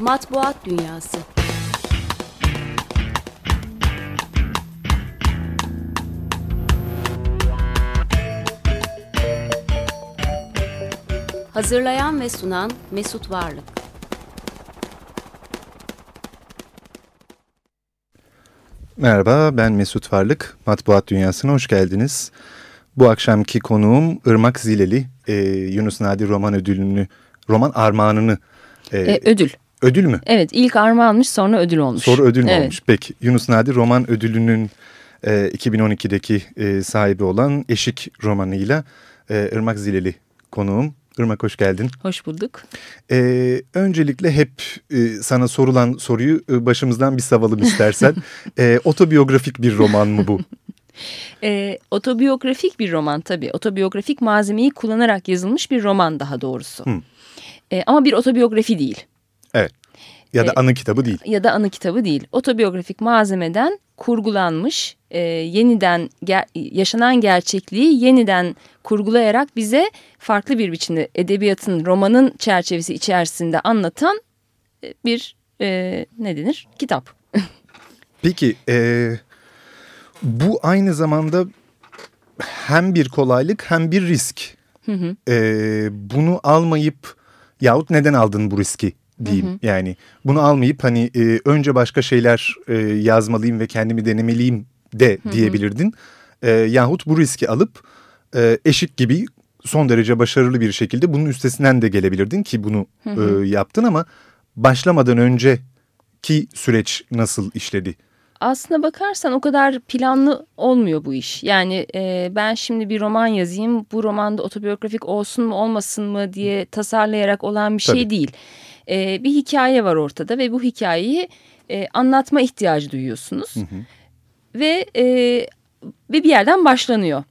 Matbuat Dünyası Hazırlayan ve sunan Mesut Varlık Merhaba ben Mesut Varlık. Matbuat Dünyası'na hoş geldiniz. Bu akşamki konuğum Irmak Zileli. Ee, Yunus Nadir Roman Ödülünü, roman armağanını... E, e, ödül. Ödül mü? Evet ilk armağanmış sonra ödül olmuş. Sonra ödül mü evet. olmuş? Peki Yunus Nadir Roman Ödülü'nün e, 2012'deki e, sahibi olan Eşik romanıyla e, Irmak Zileli konuğum. Irmak hoş geldin. Hoş bulduk. Ee, öncelikle hep e, sana sorulan soruyu e, başımızdan bir savalım istersen. e, otobiyografik bir roman mı bu? E, otobiyografik bir roman tabii. Otobiyografik malzemeyi kullanarak yazılmış bir roman daha doğrusu. E, ama bir otobiyografi değil. Evet. Ya da E, anı kitabı değil. Ya da anı kitabı değil. Otobiyografik malzemeden kurgulanmış, e, yeniden ger yaşanan gerçekliği yeniden kurgulayarak bize farklı bir biçimde edebiyatın, romanın çerçevesi içerisinde anlatan e, bir e, ne denir? Kitap. Peki e, bu aynı zamanda hem bir kolaylık hem bir risk. Hı hı. E, bunu almayıp yahut neden aldın bu riski diyeyim. Hı hı. Yani bunu almayıp hani e, önce başka şeyler e, yazmalıyım ve kendimi denemeliyim de Hı hı. diyebilirdin. E, yahut bu riski alıp e, eşik gibi son derece başarılı bir şekilde bunun üstesinden de gelebilirdin ki bunu Hı hı. e, yaptın ama başlamadan önceki süreç nasıl işledi? Aslına bakarsan o kadar planlı olmuyor bu iş. Yani e, ben şimdi bir roman yazayım, bu romanda otobiyografik olsun mu olmasın mı diye tasarlayarak olan bir şey Tabii. değil. E, bir hikaye var ortada ve bu hikayeyi e, anlatma ihtiyacı duyuyorsunuz. Hı hı. Ve e, ve bir yerden başlanıyor.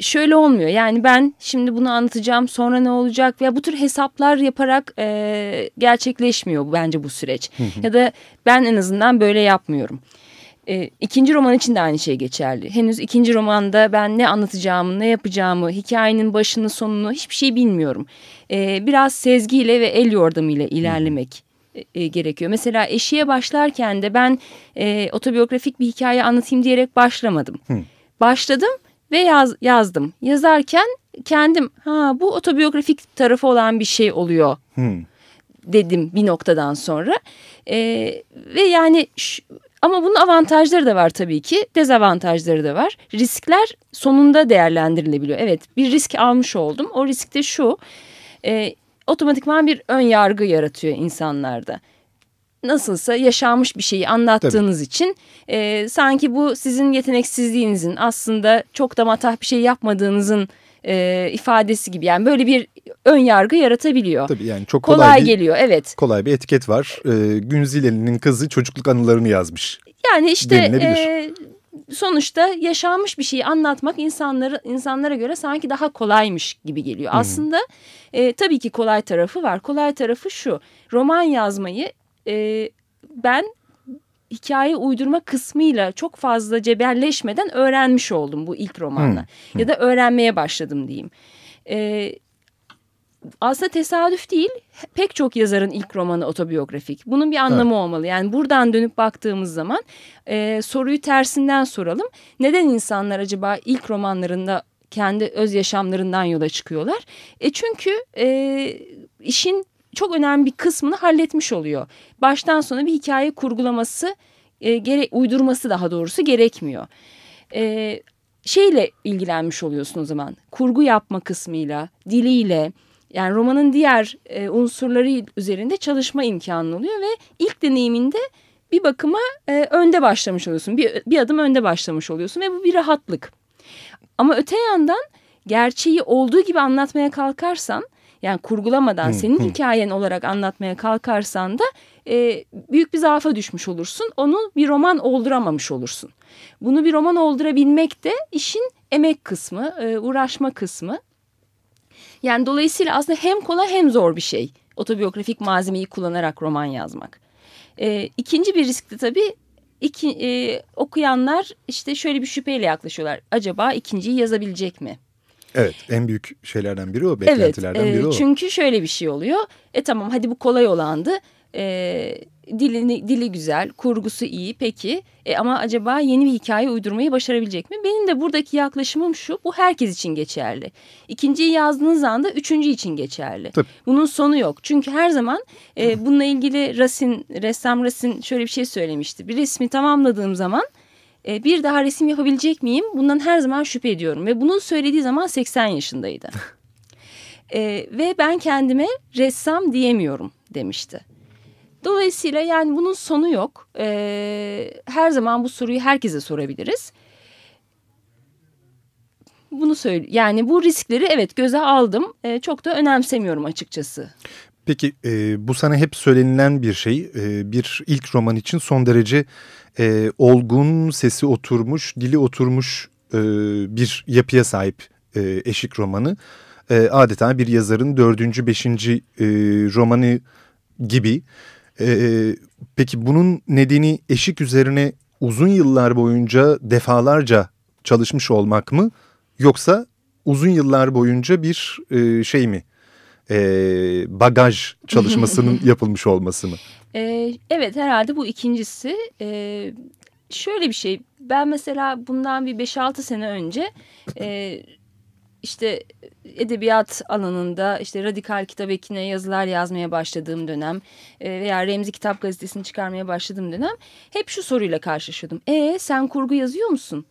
Şöyle olmuyor yani ben şimdi bunu anlatacağım sonra ne olacak veya bu tür hesaplar yaparak e, gerçekleşmiyor bence bu süreç. Ya da ben en azından böyle yapmıyorum. E, ikinci roman için de aynı şey geçerli. Henüz ikinci romanda ben ne anlatacağımı, ne yapacağımı, hikayenin başını sonunu hiçbir şey bilmiyorum. E, biraz sezgiyle ve el yordamıyla ilerlemek e, e, gerekiyor. Mesela eşiğe başlarken de ben e, otobiyografik bir hikaye anlatayım diyerek başlamadım. Hı. Başladım ve yaz, yazdım. Yazarken kendim ha bu otobiyografik tarafı olan bir şey oluyor Hı. dedim bir noktadan sonra. E, ve yani ş- ama bunun avantajları da var tabii ki dezavantajları da var. Riskler sonunda değerlendirilebiliyor. Evet bir risk almış oldum. O risk de şu e, otomatikman bir ön yargı yaratıyor insanlarda. Nasılsa yaşanmış bir şeyi anlattığınız için e, sanki bu sizin yeteneksizliğinizin aslında çok da matah bir şey yapmadığınızın e, ifadesi gibi. Yani böyle bir ön yargı yaratabiliyor. Tabii yani çok kolay, kolay, bir, geliyor evet. kolay bir etiket var. Ee, Günzileli'nin kızı çocukluk anılarını yazmış. Yani işte e, sonuçta yaşanmış bir şeyi anlatmak insanları insanlara göre sanki daha kolaymış gibi geliyor. Aslında e, tabii ki kolay tarafı var. Kolay tarafı şu. Roman yazmayı e, ben hikaye uydurma kısmıyla çok fazla cebelleşmeden öğrenmiş oldum bu ilk romanla. Ya da öğrenmeye başladım diyeyim. E, aslında tesadüf değil. Pek çok yazarın ilk romanı otobiyografik. Bunun bir anlamı olmalı. Yani buradan dönüp baktığımız zaman e, soruyu tersinden soralım. Neden insanlar acaba ilk romanlarında kendi öz yaşamlarından yola çıkıyorlar? E çünkü e, işin çok önemli bir kısmını halletmiş oluyor. Baştan sona bir hikaye kurgulaması, e, gere uydurması daha doğrusu gerekmiyor. E, şeyle ilgilenmiş oluyorsun o zaman. Kurgu yapma kısmıyla, diliyle, yani romanın diğer e, unsurları üzerinde çalışma imkanı oluyor ve ilk deneyiminde bir bakıma e, önde başlamış oluyorsun. Bir, bir adım önde başlamış oluyorsun ve bu bir rahatlık. Ama öte yandan gerçeği olduğu gibi anlatmaya kalkarsan yani kurgulamadan Hı, senin hı. hikayen olarak anlatmaya kalkarsan da e, büyük bir zaafa düşmüş olursun. Onu bir roman olduramamış olursun. Bunu bir roman oldurabilmek de işin emek kısmı, e, uğraşma kısmı. Yani dolayısıyla aslında hem kolay hem zor bir şey. Otobiyografik malzemeyi kullanarak roman yazmak. E, ikinci bir risk de tabii iki, e, okuyanlar işte şöyle bir şüpheyle yaklaşıyorlar. Acaba ikinciyi yazabilecek mi? Evet en büyük şeylerden biri o beklentilerden evet, e, biri o. Çünkü şöyle bir şey oluyor. E tamam hadi bu kolay olandı. E, dili, dili güzel, kurgusu iyi peki e, ama acaba yeni bir hikaye uydurmayı başarabilecek mi? Benim de buradaki yaklaşımım şu, bu herkes için geçerli. İkinciyi yazdığınız anda üçüncü için geçerli. Tabii. Bunun sonu yok. Çünkü her zaman e, bununla ilgili Rasin, ressam Rasin şöyle bir şey söylemişti. Bir resmi tamamladığım zaman e, bir daha resim yapabilecek miyim? Bundan her zaman şüphe ediyorum. Ve bunu söylediği zaman 80 yaşındaydı. e, ve ben kendime ressam diyemiyorum demişti. Dolayısıyla yani bunun sonu yok. E, her zaman bu soruyu herkese sorabiliriz. Bunu söyle yani bu riskleri evet göze aldım. E, çok da önemsemiyorum açıkçası. Peki e, bu sana hep söylenilen bir şey. E, bir ilk roman için son derece e, olgun, sesi oturmuş, dili oturmuş e, bir yapıya sahip e, eşik romanı. E, adeta bir yazarın dördüncü, beşinci e, romanı gibi. E, peki bunun nedeni eşik üzerine uzun yıllar boyunca defalarca çalışmış olmak mı? Yoksa uzun yıllar boyunca bir e, şey mi? E, bagaj çalışmasının yapılmış olması mı? E, evet herhalde bu ikincisi. E, şöyle bir şey ben mesela bundan bir 5-6 sene önce... E, işte edebiyat alanında işte radikal kitap ekine yazılar yazmaya başladığım dönem e, veya Remzi Kitap Gazetesi'ni çıkarmaya başladığım dönem hep şu soruyla karşılaşıyordum. E sen kurgu yazıyor musun?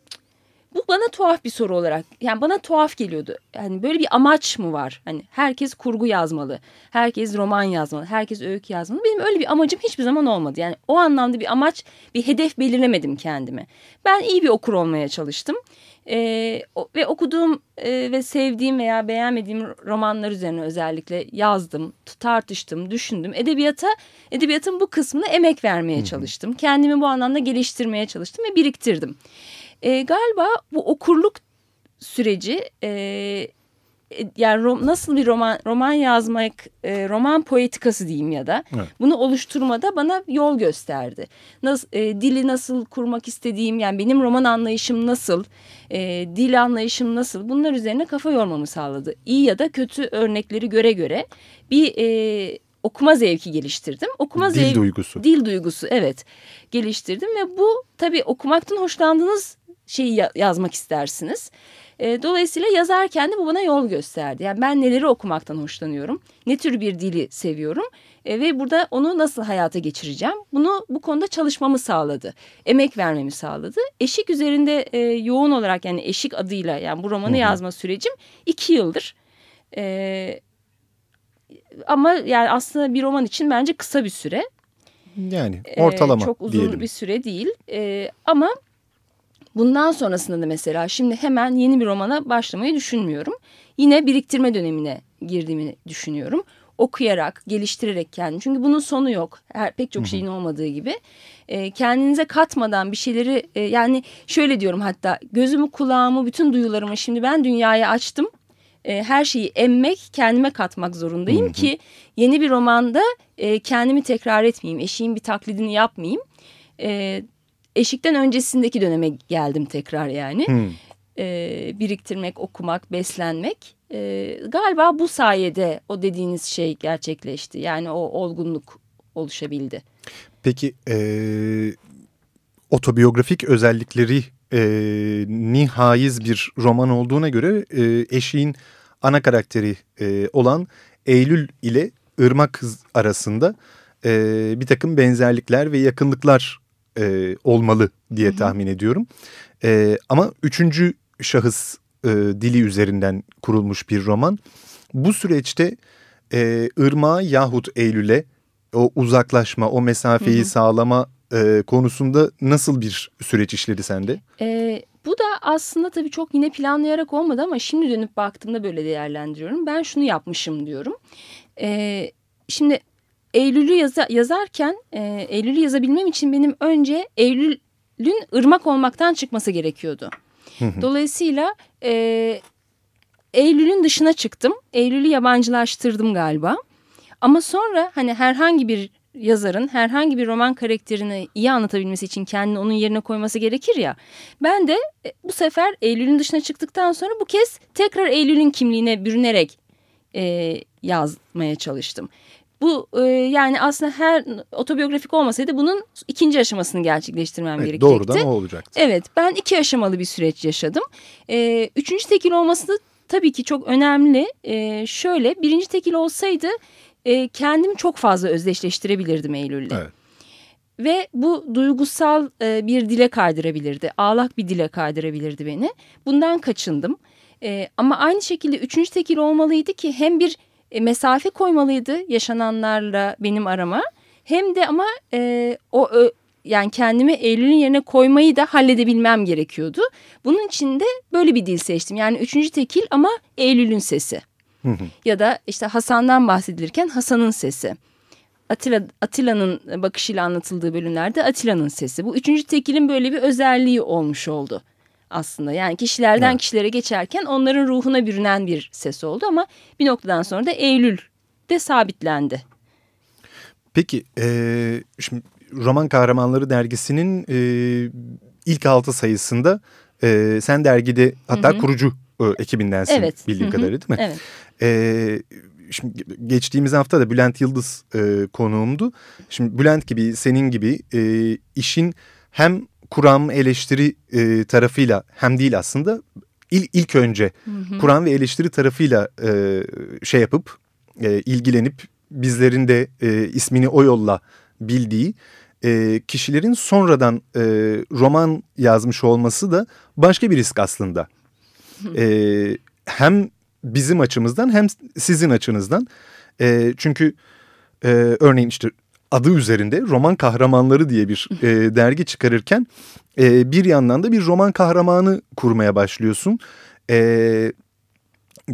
Bu bana tuhaf bir soru olarak yani bana tuhaf geliyordu. Yani böyle bir amaç mı var? Hani herkes kurgu yazmalı. Herkes roman yazmalı. Herkes öykü yazmalı. Benim öyle bir amacım hiçbir zaman olmadı. Yani o anlamda bir amaç, bir hedef belirlemedim kendime. Ben iyi bir okur olmaya çalıştım. Ee, ve okuduğum e, ve sevdiğim veya beğenmediğim romanlar üzerine özellikle yazdım, tartıştım, düşündüm. Edebiyata, edebiyatın bu kısmına emek vermeye çalıştım. Kendimi bu anlamda geliştirmeye çalıştım ve biriktirdim. E, galiba bu okurluk süreci e, yani rom, nasıl bir roman roman yazmak, e, roman poetikası diyeyim ya da evet. bunu oluşturmada bana yol gösterdi. Nasıl e, dili nasıl kurmak istediğim yani benim roman anlayışım nasıl, e, dil anlayışım nasıl bunlar üzerine kafa yormamı sağladı. İyi ya da kötü örnekleri göre göre bir e, okuma zevki geliştirdim. Okuma dil zevki, duygusu. Dil duygusu evet geliştirdim ve bu tabii okumaktan hoşlandığınız şeyi yazmak istersiniz. E, dolayısıyla yazarken de bu bana yol gösterdi. Yani ben neleri okumaktan hoşlanıyorum, ne tür bir dili seviyorum e, ve burada onu nasıl hayata geçireceğim. Bunu bu konuda çalışmamı sağladı, emek vermemi sağladı. Eşik üzerinde e, yoğun olarak yani eşik adıyla yani bu romanı Hı -hı. yazma sürecim iki yıldır. E, ama yani aslında bir roman için bence kısa bir süre. Yani ortalama ee, Çok uzun diyelim. bir süre değil ee, ama Bundan sonrasında da mesela şimdi hemen yeni bir romana başlamayı düşünmüyorum. Yine biriktirme dönemine girdiğimi düşünüyorum. Okuyarak, geliştirerek kendini. Çünkü bunun sonu yok. Her, pek çok şeyin olmadığı gibi. E, kendinize katmadan bir şeyleri e, yani şöyle diyorum hatta gözümü kulağımı bütün duyularımı şimdi ben dünyaya açtım. E, her şeyi emmek kendime katmak zorundayım hı hı. ki yeni bir romanda e, kendimi tekrar etmeyeyim. Eşiğin bir taklidini yapmayayım. E, eşikten öncesindeki döneme geldim tekrar yani. Hmm. Ee, biriktirmek, okumak, beslenmek. Ee, galiba bu sayede o dediğiniz şey gerçekleşti. Yani o olgunluk oluşabildi. Peki e, otobiyografik özellikleri e, nihaiz bir roman olduğuna göre e, eşiğin ana karakteri e, olan Eylül ile Irmak arasında e, bir takım benzerlikler ve yakınlıklar e, olmalı diye hı hı. tahmin ediyorum. E, ama üçüncü şahıs e, dili üzerinden kurulmuş bir roman. Bu süreçte e, Irmak'a yahut Eylül'e o uzaklaşma, o mesafeyi hı hı. sağlama e, konusunda nasıl bir süreç işledi sende? E, bu da aslında tabii çok yine planlayarak olmadı ama şimdi dönüp baktığımda böyle değerlendiriyorum. Ben şunu yapmışım diyorum. E, şimdi Eylül'ü yaza, yazarken e, Eylül'ü yazabilmem için benim önce Eylül'ün ırmak olmaktan çıkması gerekiyordu. Dolayısıyla e, Eylül'ün dışına çıktım. Eylül'ü yabancılaştırdım galiba. Ama sonra hani herhangi bir yazarın herhangi bir roman karakterini iyi anlatabilmesi için kendini onun yerine koyması gerekir ya. Ben de e, bu sefer Eylül'ün dışına çıktıktan sonra bu kez tekrar Eylül'ün kimliğine bürünerek e, yazmaya çalıştım Bu e, yani aslında her otobiyografik olmasaydı bunun ikinci aşamasını gerçekleştirmem Evet, gerekecekti. doğrudan o olacaktı. Evet ben iki aşamalı bir süreç yaşadım. E, üçüncü tekil olması tabii ki çok önemli. E, şöyle birinci tekil olsaydı e, kendimi çok fazla özdeşleştirebilirdim Eylül'le. Evet. Ve bu duygusal e, bir dile kaydırabilirdi. Ağlak bir dile kaydırabilirdi beni. Bundan kaçındım. E, ama aynı şekilde üçüncü tekil olmalıydı ki hem bir e, mesafe koymalıydı yaşananlarla benim arama. Hem de ama e, o ö, yani kendimi Eylül'ün yerine koymayı da halledebilmem gerekiyordu. Bunun için de böyle bir dil seçtim. Yani üçüncü tekil ama Eylül'ün sesi. ya da işte Hasan'dan bahsedilirken Hasan'ın sesi. Atilla Atilla'nın bakışıyla anlatıldığı bölümlerde Atilla'nın sesi. Bu üçüncü tekilin böyle bir özelliği olmuş oldu aslında. Yani kişilerden Evet. kişilere geçerken onların ruhuna bürünen bir ses oldu ama bir noktadan sonra da Eylül de sabitlendi. Peki e, şimdi Roman Kahramanları dergisinin e, ilk altı sayısında e, sen dergide hatta Hı hı. kurucu e, ekibindensin Evet. bildiğim Hı hı. kadarıyla değil mi? Evet. E, şimdi geçtiğimiz hafta da Bülent Yıldız e, konuğumdu. Şimdi Bülent gibi senin gibi e, işin hem kuram eleştiri e, tarafıyla hem değil aslında il, ilk önce kuram ve eleştiri tarafıyla e, şey yapıp e, ilgilenip bizlerin de e, ismini o yolla bildiği e, kişilerin sonradan e, roman yazmış olması da başka bir risk aslında. E, hem bizim açımızdan hem sizin açınızdan. E, çünkü e, örneğin işte adı üzerinde roman kahramanları diye bir e, dergi çıkarırken e, bir yandan da bir roman kahramanı kurmaya başlıyorsun. E,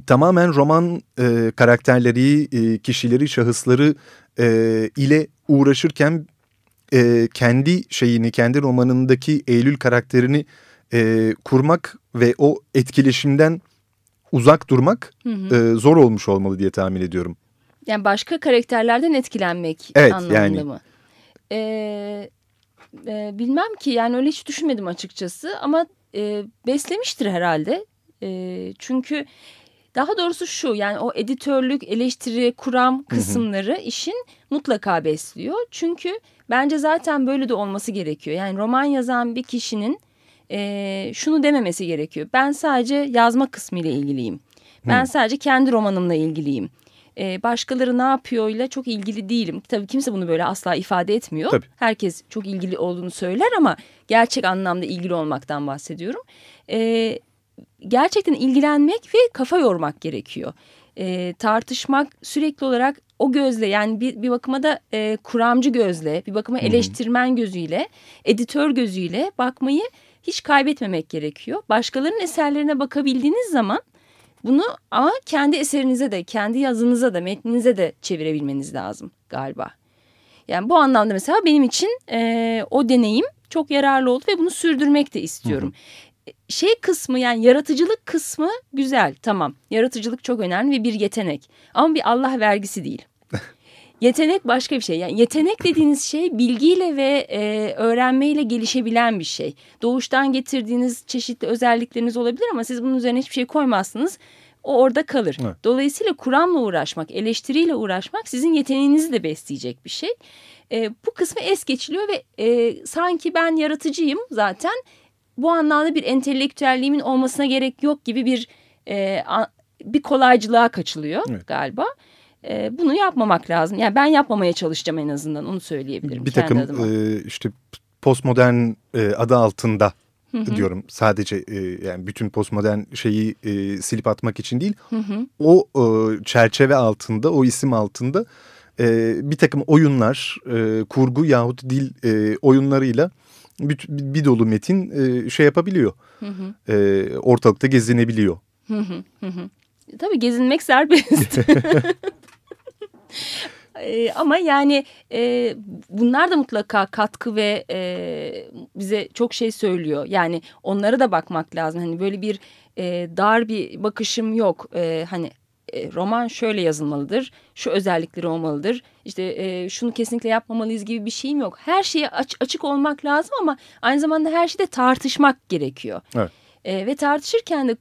tamamen roman e, karakterleri, e, kişileri, şahısları e, ile uğraşırken e, kendi şeyini, kendi romanındaki Eylül karakterini e, kurmak ve o etkileşimden uzak durmak e, zor olmuş olmalı diye tahmin ediyorum. Yani başka karakterlerden etkilenmek Evet, anlamında yani. mı? Ee, e, bilmem ki yani öyle hiç düşünmedim açıkçası ama e, beslemiştir herhalde. E, çünkü daha doğrusu şu yani o editörlük, eleştiri, kuram kısımları işin mutlaka besliyor. Çünkü bence zaten böyle de olması gerekiyor. Yani roman yazan bir kişinin e, şunu dememesi gerekiyor. Ben sadece yazma kısmıyla ilgiliyim. Ben sadece kendi romanımla ilgiliyim. Ee, başkaları ne yapıyoryla çok ilgili değilim. Tabii kimse bunu böyle asla ifade etmiyor. Tabii. Herkes çok ilgili olduğunu söyler ama gerçek anlamda ilgili olmaktan bahsediyorum. Ee, gerçekten ilgilenmek ve kafa yormak gerekiyor. Ee, tartışmak sürekli olarak o gözle yani bir, bir bakıma da e, kuramcı gözle, bir bakıma eleştirmen gözüyle, editör gözüyle bakmayı hiç kaybetmemek gerekiyor. Başkalarının eserlerine bakabildiğiniz zaman bunu ama kendi eserinize de, kendi yazınıza da, metninize de çevirebilmeniz lazım galiba. Yani bu anlamda mesela benim için e, o deneyim çok yararlı oldu ve bunu sürdürmek de istiyorum. E, Şey kısmı yani yaratıcılık kısmı güzel tamam. Yaratıcılık çok önemli ve bir yetenek. Ama bir Allah vergisi değil. Yetenek başka bir şey. Yani yetenek dediğiniz şey bilgiyle ve e, öğrenmeyle gelişebilen bir şey. Doğuştan getirdiğiniz çeşitli özellikleriniz olabilir ama siz bunun üzerine hiçbir şey koymazsınız. O orada kalır. Evet. Dolayısıyla kuramla uğraşmak, eleştiriyle uğraşmak sizin yeteneğinizi de besleyecek bir şey. E, bu kısmı es geçiliyor ve e, sanki ben yaratıcıyım zaten. Bu anlamda bir entelektüelliğimin olmasına gerek yok gibi bir e, bir kolaycılığa kaçılıyor Evet. galiba. E, bunu yapmamak lazım. Yani ben yapmamaya çalışacağım en azından onu söyleyebilirim bir takım adıma. e, işte postmodern e, adı altında diyorum sadece e, yani bütün postmodern şeyi e, silip atmak için değil o e, çerçeve altında o isim altında e, bir takım oyunlar e, kurgu yahut dil e, oyunlarıyla bir, bir dolu metin e, şey yapabiliyor E, ortalıkta gezinebiliyor. Tabii gezinmek serbest. Ee, ama yani e, bunlar da mutlaka katkı ve e, bize çok şey söylüyor. Yani onlara da bakmak lazım. Hani böyle bir e, dar bir bakışım yok. E, hani e, roman şöyle yazılmalıdır, şu özellikleri olmalıdır. İşte e, şunu kesinlikle yapmamalıyız gibi bir şeyim yok. Her şeye aç- açık olmak lazım ama aynı zamanda her şeyde tartışmak gerekiyor. Evet. E, ve tartışırken de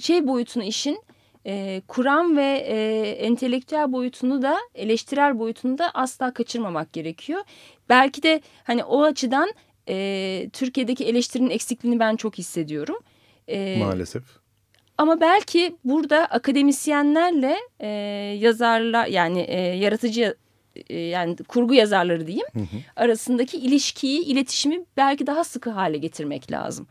şey boyutunu işin e, kuram ve e, entelektüel boyutunu da eleştirel boyutunu da asla kaçırmamak gerekiyor. Belki de hani o açıdan e, Türkiye'deki eleştirinin eksikliğini ben çok hissediyorum. E, Maalesef. Ama belki burada akademisyenlerle e, yazarlar yani e, yaratıcı e, yani kurgu yazarları diyeyim hı hı. arasındaki ilişkiyi, iletişimi belki daha sıkı hale getirmek lazım.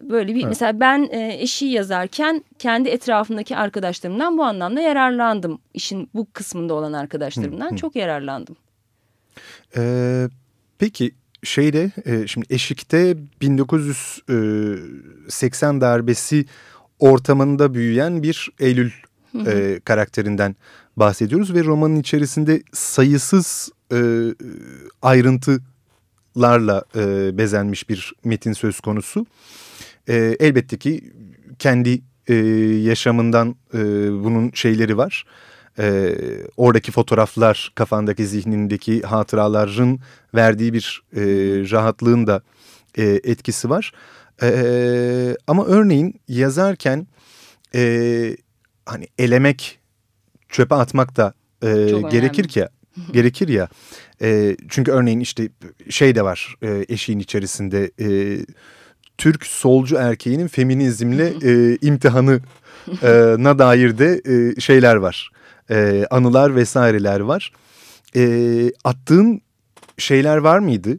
Böyle bir evet. mesela ben e, eşi yazarken kendi etrafımdaki arkadaşlarımdan bu anlamda yararlandım. İşin bu kısmında olan arkadaşlarımdan hı hı. çok yararlandım. Ee, peki şeyde e, şimdi Eşik'te 1980 e, darbesi ortamında büyüyen bir Eylül E, karakterinden bahsediyoruz ve romanın içerisinde sayısız e, ayrıntılarla e, bezenmiş bir metin söz konusu. E, elbette ki kendi e, yaşamından e, bunun şeyleri var. E, oradaki fotoğraflar kafandaki zihnindeki hatıraların verdiği bir e, rahatlığın da e, etkisi var. E, ama örneğin yazarken e, hani elemek çöpe atmak da e, gerekir ki gerekir ya. E, çünkü örneğin işte şey de var e, eşiğin içerisinde e, Türk solcu erkeğinin feminizmle e, imtihanı e, na dair de e, şeyler var. E, anılar vesaireler var. E, attığın şeyler var mıydı?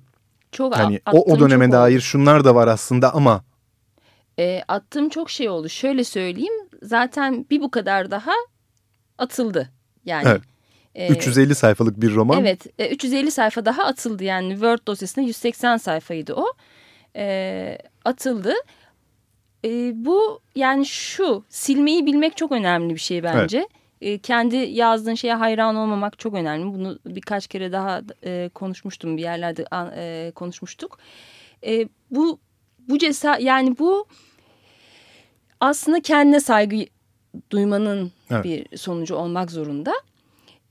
Çok hani o, o döneme dair oldu. şunlar da var aslında ama. E, attığım çok şey oldu. Şöyle söyleyeyim. Zaten bir bu kadar daha atıldı. Yani evet. E, 350 sayfalık bir roman. Evet, e, 350 sayfa daha atıldı. Yani Word dosyasında 180 sayfaydı o. E, atıldı. E, bu yani şu silmeyi bilmek çok önemli bir şey bence. Evet. E, kendi yazdığın şeye hayran olmamak çok önemli. Bunu birkaç kere daha e, konuşmuştum bir yerlerde e, konuşmuştuk. E, bu bu cesa yani bu aslında kendine saygı duymanın evet. bir sonucu olmak zorunda.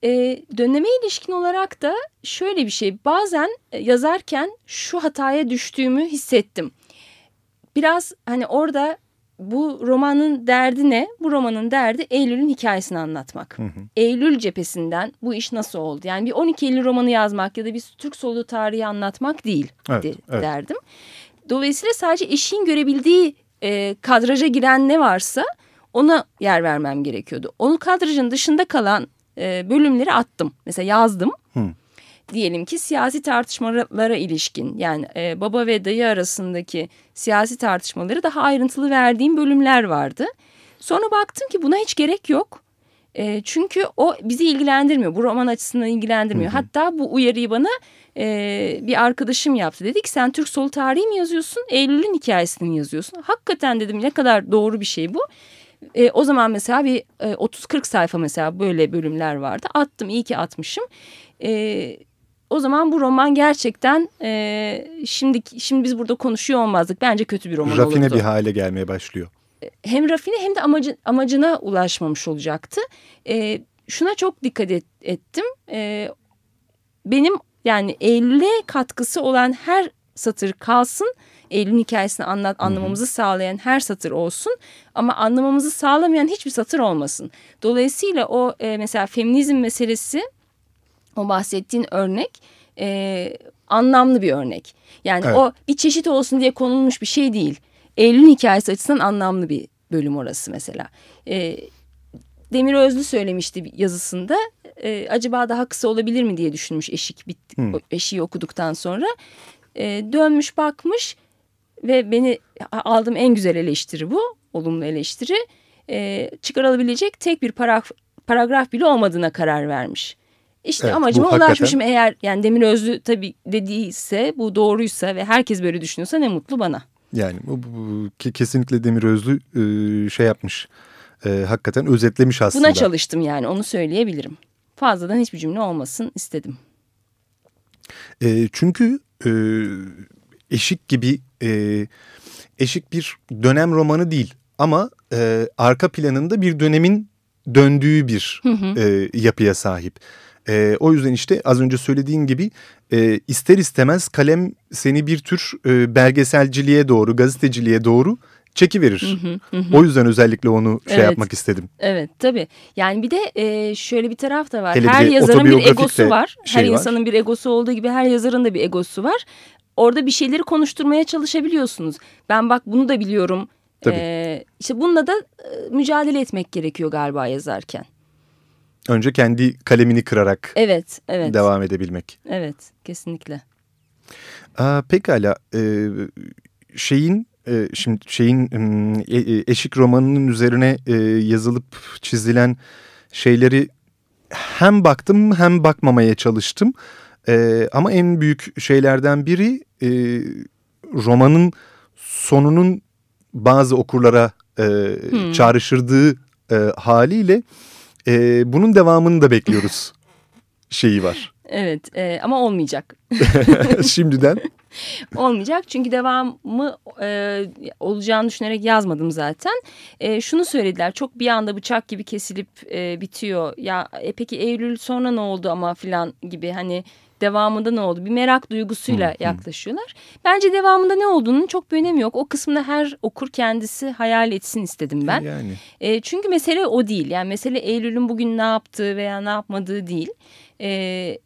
E, döneme ilişkin olarak da şöyle bir şey bazen e, yazarken şu hataya düştüğümü hissettim. Biraz hani orada bu romanın derdi ne? Bu romanın derdi Eylül'ün hikayesini anlatmak. Hı hı. Eylül cephesinden bu iş nasıl oldu? Yani bir 12 Eylül romanı yazmak ya da bir Türk solu tarihi anlatmak değil evet, de, evet. derdim. Dolayısıyla sadece eşin görebildiği e, kadraja giren ne varsa ona yer vermem gerekiyordu. Onun kadrajın dışında kalan e, bölümleri attım. Mesela yazdım. Hı. Diyelim ki siyasi tartışmalara ilişkin yani e, baba ve dayı arasındaki siyasi tartışmaları daha ayrıntılı verdiğim bölümler vardı. Sonra baktım ki buna hiç gerek yok. E, çünkü o bizi ilgilendirmiyor. Bu roman açısından ilgilendirmiyor. Hı hı. Hatta bu uyarıyı bana e, bir arkadaşım yaptı. Dedi ki sen Türk sol tarihi mi yazıyorsun? Eylül'ün hikayesini mi yazıyorsun? Hakikaten dedim ne kadar doğru bir şey bu. E, o zaman mesela bir e, 30-40 sayfa mesela böyle bölümler vardı. Attım iyi ki atmışım. E, o zaman bu roman gerçekten e, şimdi şimdi biz burada konuşuyor olmazdık. Bence kötü bir roman Rafine olurdu. bir hale gelmeye başlıyor. E, hem rafine hem de amacı, amacına ulaşmamış olacaktı. E, şuna çok dikkat et, ettim. E, benim yani Eylül'e katkısı olan her satır kalsın Eylül'ün hikayesini anlat, anlamamızı sağlayan her satır olsun ama anlamamızı sağlamayan hiçbir satır olmasın. Dolayısıyla o e, mesela feminizm meselesi o bahsettiğin örnek e, anlamlı bir örnek. Yani evet. o bir çeşit olsun diye konulmuş bir şey değil. Eylül'ün hikayesi açısından anlamlı bir bölüm orası mesela. E, Demir Özlü söylemişti yazısında. E, acaba daha kısa olabilir mi diye düşünmüş eşik bit, hmm. eşiği okuduktan sonra. E, dönmüş bakmış ve beni aldığım en güzel eleştiri bu. Olumlu eleştiri. E, çıkarılabilecek tek bir paragraf, paragraf bile olmadığına karar vermiş. İşte evet, amacıma ulaşmışım hakikaten... eğer yani Demir Özlü tabii dediyse bu doğruysa ve herkes böyle düşünüyorsa ne mutlu bana. Yani bu, bu, bu kesinlikle Demir Özlü e, şey yapmış e, hakikaten özetlemiş aslında. Buna çalıştım yani onu söyleyebilirim. Fazladan hiçbir cümle olmasın istedim. E, çünkü e, eşik gibi e, eşik bir dönem romanı değil ama e, arka planında bir dönemin döndüğü bir hı hı. E, yapıya sahip. E, o yüzden işte az önce söylediğin gibi e, ister istemez kalem seni bir tür e, belgeselciliğe doğru, gazeteciliğe doğru çekiverir. O yüzden özellikle onu şey Evet. yapmak istedim. Evet tabii. Yani bir de e, şöyle bir taraf da var. Hele her yazarın bir egosu var. şey her var. insanın bir egosu olduğu gibi her yazarın da bir egosu var. Orada bir şeyleri konuşturmaya çalışabiliyorsunuz. Ben bak bunu da biliyorum. Tabii. E, işte bununla da e, mücadele etmek gerekiyor galiba yazarken. Önce kendi kalemini kırarak Evet, evet. devam edebilmek. Evet, kesinlikle. Aa, pekala. Ee, şeyin e, şimdi şeyin hmm, e- eşik romanının üzerine yazılıp çizilen şeyleri hem baktım hem bakmamaya çalıştım. Ee, ama en büyük şeylerden biri e, romanın sonunun bazı okurlara e, Hmm. çağrıştırdığı e, haliyle e, bunun devamını da bekliyoruz şeyi var. Evet e, ama olmayacak. Şimdiden Olmayacak çünkü devamı e, olacağını düşünerek yazmadım zaten. E, şunu söylediler çok bir anda bıçak gibi kesilip e, bitiyor. Ya e, peki Eylül sonra ne oldu ama filan gibi hani devamında ne oldu? Bir merak duygusuyla yaklaşıyorlar. Bence devamında ne olduğunun çok bir önemi yok. O kısmında her okur kendisi hayal etsin istedim ben. yani. E, çünkü mesele o değil. Yani mesele Eylül'ün bugün ne yaptığı veya ne yapmadığı değil. E,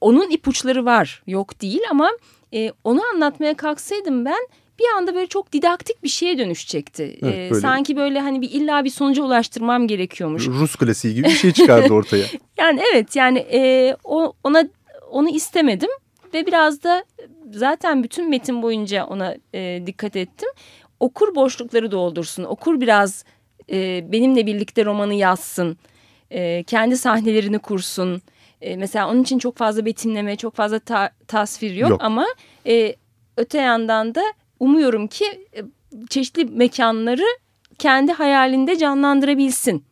onun ipuçları var yok değil ama e, onu anlatmaya kalksaydım ben bir anda böyle çok didaktik bir şeye dönüşecekti. Evet, E, böyle. sanki böyle hani bir illa bir sonuca ulaştırmam gerekiyormuş. Rus klasiği gibi bir şey çıkardı ortaya. Yani evet yani e, o, ona onu istemedim ve biraz da zaten bütün metin boyunca ona e, dikkat ettim. Okur boşlukları doldursun. Okur biraz e, benimle birlikte romanı yazsın. E, kendi sahnelerini kursun. E, mesela onun için çok fazla betimleme, çok fazla ta- tasvir yok, Yok. ama e, öte yandan da umuyorum ki e, çeşitli mekanları kendi hayalinde canlandırabilsin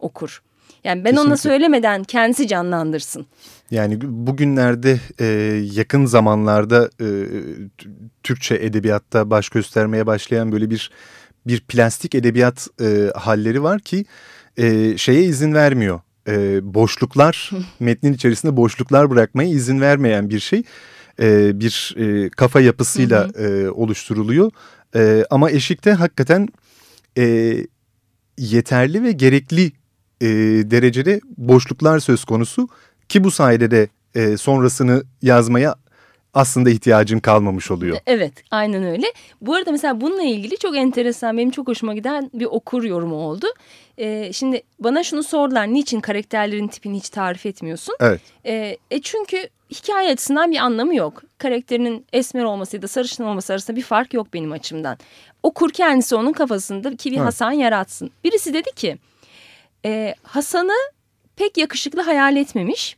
okur. Yani ben ona Kesinlikle. söylemeden kendisi canlandırsın. Yani bugünlerde e, yakın zamanlarda e, Türkçe edebiyatta baş göstermeye başlayan böyle bir bir plastik edebiyat e, halleri var ki e, şeye izin vermiyor. E, boşluklar metnin içerisinde boşluklar bırakmaya izin vermeyen bir şey e, bir e, kafa yapısıyla e, oluşturuluyor. E, ama eşikte hakikaten e, yeterli ve gerekli e, derecede boşluklar söz konusu ki bu sayede de e, sonrasını yazmaya aslında ihtiyacın kalmamış oluyor. Evet aynen öyle. Bu arada mesela bununla ilgili çok enteresan benim çok hoşuma giden bir okur yorumu oldu. Ee, şimdi bana şunu sordular niçin karakterlerin tipini hiç tarif etmiyorsun? Evet. Ee, e çünkü hikaye açısından bir anlamı yok. Karakterinin esmer olması ya da sarışın olması arasında bir fark yok benim açımdan. Okur kendisi onun kafasında ki bir Evet. Hasan yaratsın. Birisi dedi ki e, Hasan'ı pek yakışıklı hayal etmemiş.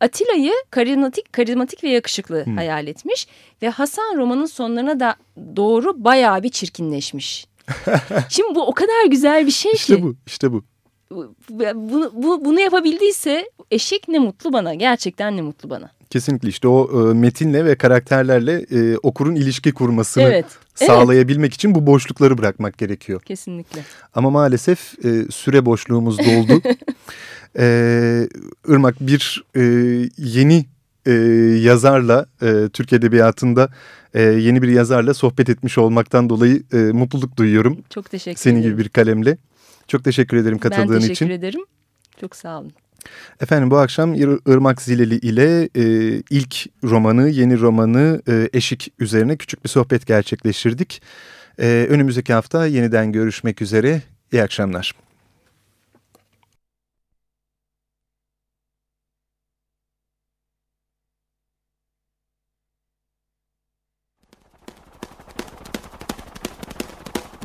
Atilla'yı karizmatik, karizmatik ve yakışıklı hayal etmiş. Ve Hasan romanın sonlarına da doğru bayağı bir çirkinleşmiş. Şimdi bu o kadar güzel bir şey ki. İşte bu, işte bu. Bu, bu, bu- bunu yapabildiyse eşek ne mutlu bana. Gerçekten ne mutlu bana. Kesinlikle işte o e, metinle ve karakterlerle e, okurun ilişki kurmasını Evet. evet. sağlayabilmek için bu boşlukları bırakmak gerekiyor. Kesinlikle. Ama maalesef e, süre boşluğumuz doldu. e, Irmak bir e, yeni e, yazarla e, Türk Edebiyatı'nda e, yeni bir yazarla sohbet etmiş olmaktan dolayı e, mutluluk duyuyorum. Çok teşekkür Senin ederim. gibi bir kalemle. Çok teşekkür ederim katıldığın ben teşekkür için. ederim. Çok sağ olun. Efendim bu akşam Ir- Irmak Zileli ile e, ilk romanı, yeni romanı e, Eşik üzerine küçük bir sohbet gerçekleştirdik. E, önümüzdeki hafta yeniden görüşmek üzere. İyi akşamlar.